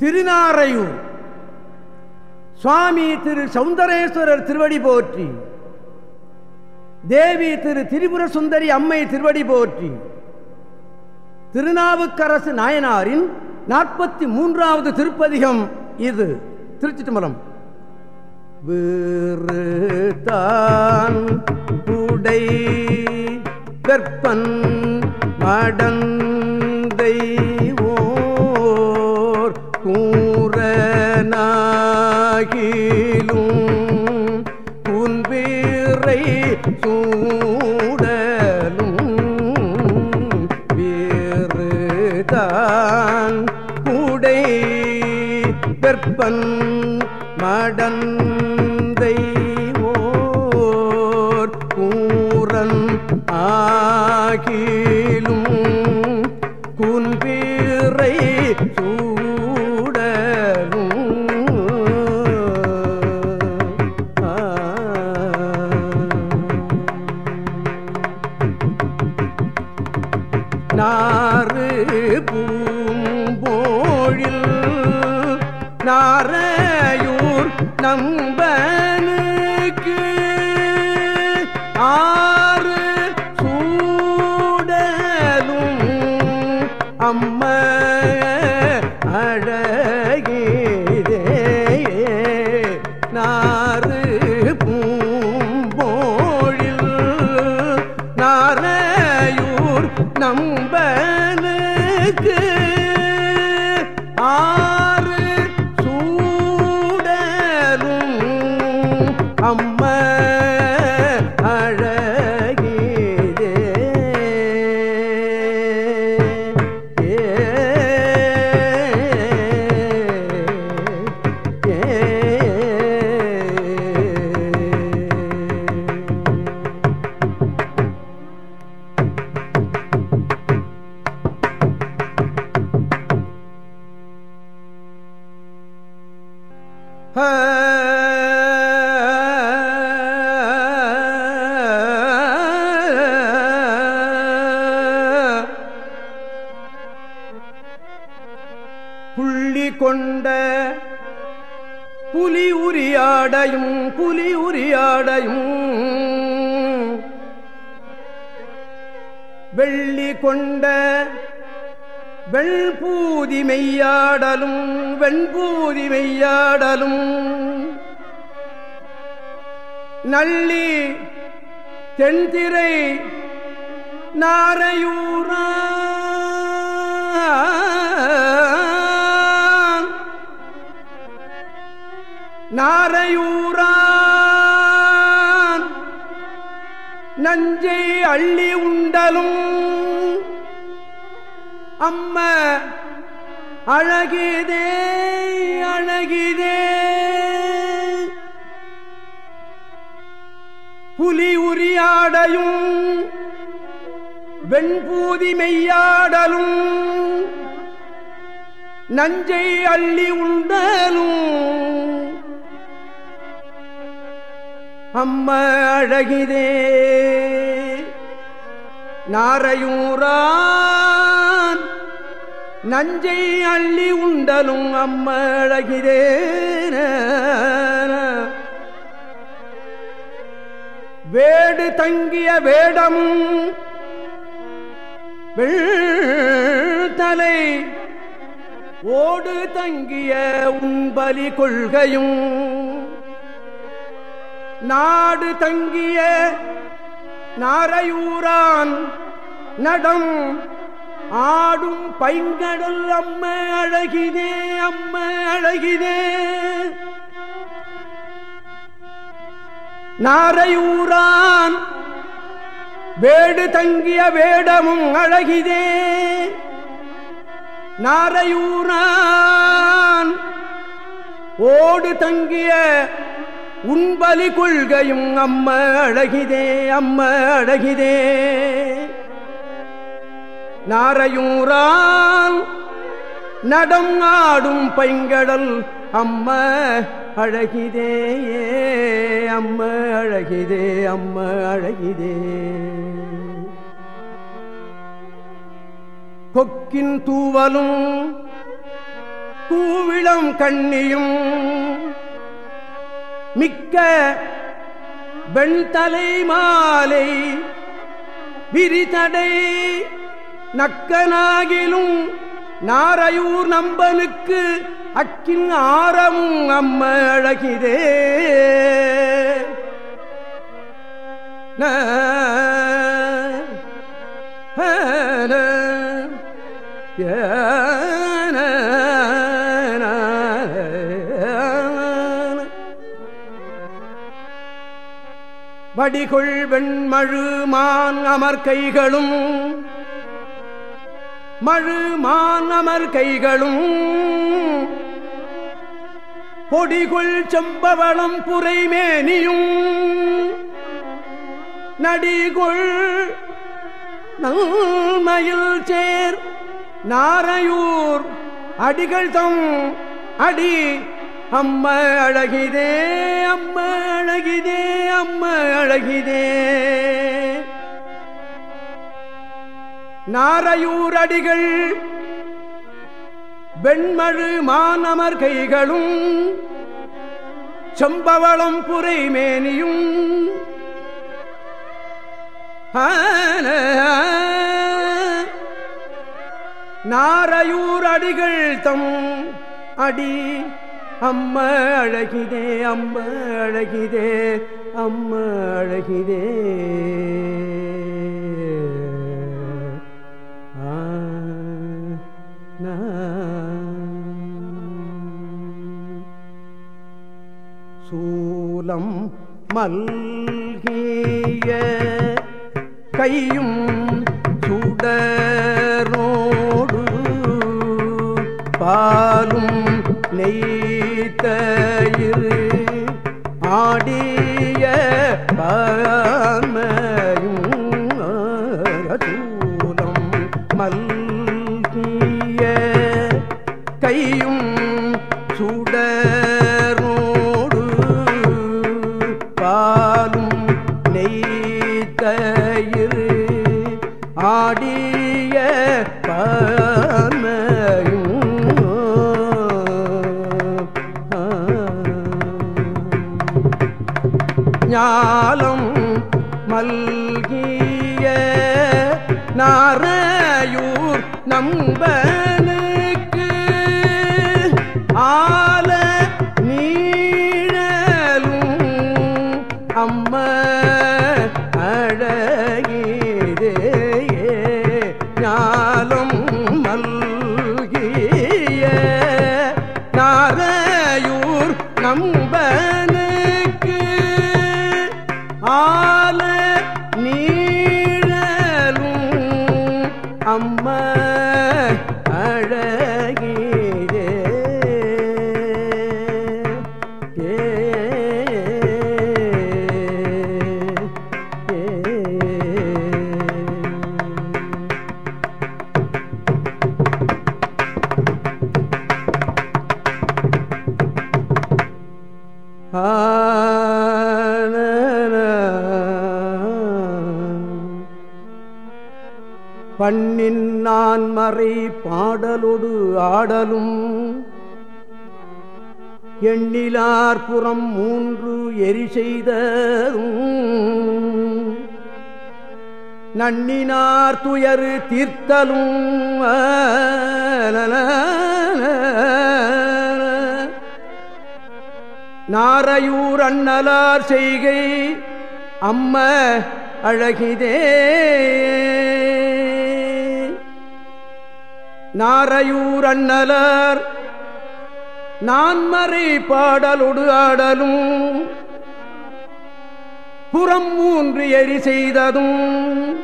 திருநாரையூர். சுவாமி திரு சௌந்தரேஸ்வரர் திருவடி போற்றி. தேவி திரு திரிபுர சுந்தரி அம்மை திருவடி போற்றி. திருநாவுக்கரசு நாயனாரின் நாற்பத்தி மூன்றாவது திருப்பதிகம் இது. திருச்சி தும்பலம் வேறு தான் உடை வெப்பன் மடந்தை சூடலும் வேறு தான் உடை வெப்பன் மடந்தை ஓர் கூறன் ஆகிலும் நாரையூர் வெள்ளி கொண்ட வெண்பூதி மெய்யாடலும் வெண்பூதி மெய்யாடலும். நள்ளி தென்திரை நாரையூரா. நாரையூரா. நஞ்சை அள்ளி உண்டலும். அம்ம அழகிதே அழகிதே. புலி உரியாடையும் வெண்பூதி மெய்யாடலும். நஞ்சை அள்ளி உண்டலும். அம்ம அழகிதே. நாரையூரான் நஞ்சை அள்ளி உண்டலும் அம்ம அழகிதே. வேடு தங்கிய வேடமும் வெள்தலை ஓடு தங்கிய உண்பலி கொள்கையும் நாடு தங்கிய நாரையூரான் நடம். ஆடும் பைங்கடல் அம்ம அழகினே அம்ம அழகினே நாரையூரான் வேடு தங்கிய வேடமும் அழகிதே. நாரையூரான் ஓடு தங்கிய உண்பலி கொள்கையும் அம்ம அழகிதே அம்ம அழகிதே. நாரையூரான் நடம் ஆடும் பைங்கடல் அம்ம அழகிதே அம்ம அழகிதே அம்ம அழகிதே. கொக்கின் தூவலும் கூவிளம் கண்ணியும் மிக்க வெண்தலை மாலை விரிதடை நக்கனாகிலும் நாரையூர் நம்பனுக்கு அக்கின் ஆரமும் அம்ம அழகிதே. ஏ வடிகொள் வெண்மழு மான் அமர் கைகளும். மழு மான் அமர் கைகளும். பொடிகொள் செம்பவளம் புரைமேனியும் நடிகொள் நல்மயில் சேர். நாரையூர் அடிகள் தம் அடி அம்ம அழகிதே அம்ம அழகிதே அம்ம அழகிதே. நாரையூர் அடிகள் வெண்மழு மானமர் கைகளும் செம்பவளம் புரை மேனியும். நாரையூர் அடிகள் தம் அடி அம்ம அழகிதே அம்ம அழகிதே அம்ம அழகிதே. சூலம் மல்கிய கையும் சுட ஆடிய காலம் மல்கிய நாரையூர் நம்பனுக்கு ஆல நீழலும் அம்ம அழகிதே பாறை பாடலொடு ஆடலும். எண்ணிலார் புறம் மூன்று எரி செய்தரும் நன்னினார் துயரு தீர்த்தலும். நாரையூர் அண்ணலார் செய்கை அம்ம அழகிதே. நாரையூர் அண்ணலார் நான்மறை பாடலொடு ஆடலும். புறம் மூன்று எரி செய்ததும்.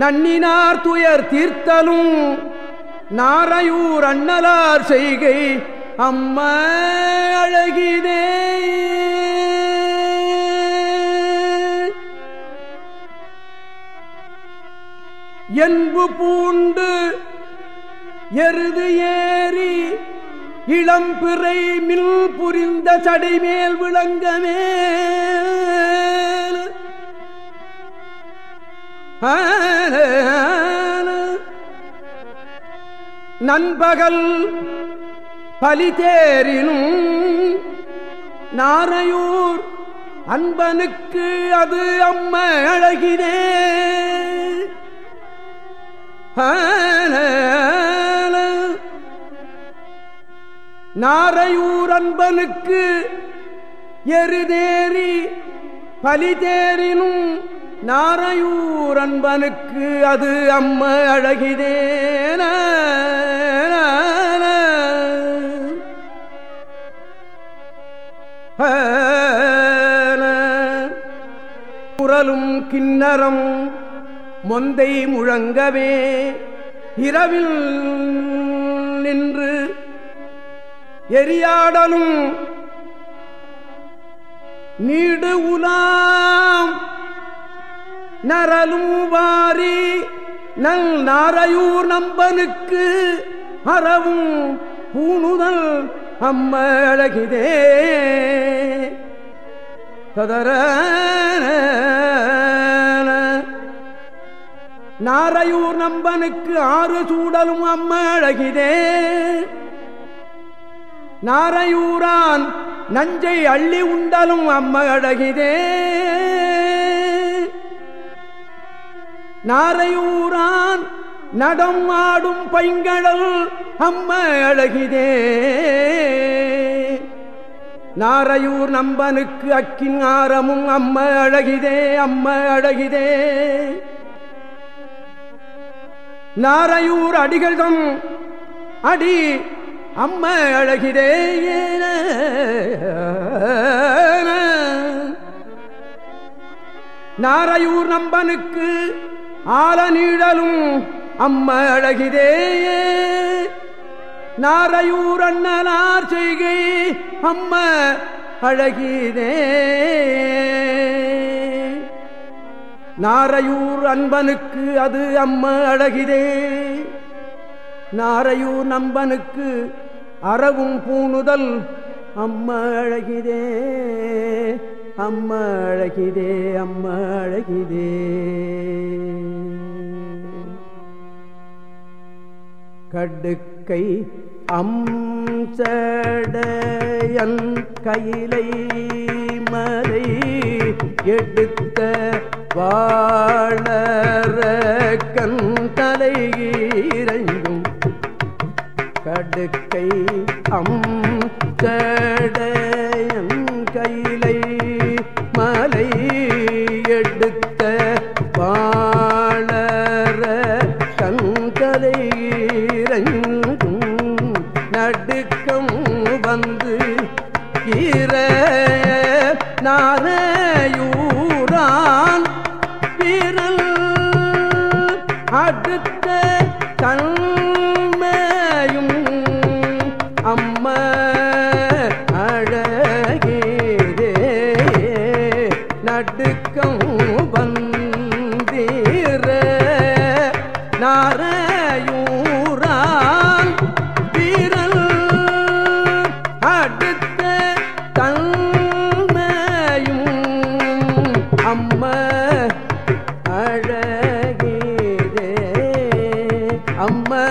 நன்னினார் துயர் தீர்த்தலும். நாரையூர் அண்ணலார் செய்கை அம்ம அழகினே என்பு பூண்டு எருது ஏறி இளம்பிறை மில் புரிந்த சடைமேல் விளங்கமே நண்பகல் பலிதேரினும் நாரையூர் அன்பனுக்கு அது அம்ம அழகினே. நாரையூர் அன்பனுக்கு எருதேறி பலிதேறினும் நாரையூர் அன்பனுக்கு அது அம்ம அழகிதேன குரலும் கிண்ணறம் மொந்தை முழங்கவே இரவில் நின்று எரியாடலும். நீடு உலாம். நரலும் வாரி நல் நாரையூர் நம்பனுக்கு அறவும் பூணுதல் அம்மழகிதே. ததர நாரையூர் நம்பனுக்கு ஆறு சூடலும் அம்மழகிதே. நாரையூரான் நஞ்சை அள்ளி உண்டலும் அம்ம அழகிதே. நாரையூரான் நடம் ஆடும் பைங்கடல் அம்ம அழகிதே. நாரையூர் நம்பனுக்கு அக்கின் ஆரமும் அம்ம அழகிதே அம்ம அழகிதே. நாரையூர் அடிகள்தம் அடி அம்ம அழகிதே நாரையூர் நம்பனுக்கு ஆல நீழலும் அம்ம அழகிதே நாரையூர் அண்ணனார் செய்கை அம்ம அழகிதே நாரையூர் அன்பனுக்கு அது அம்ம அழகிதே நாரையூர் நம்பனுக்கு அறவும் பூணுதல். அம்ம அழகிதே அம்ம அழகிதே அம்ம அழகிதே. கடுக்கை அம்சடையன் கையிலை மலை எடுத்த வாழற கண் தலையே படுக்கை அம் அம்சடையன் அம்மா.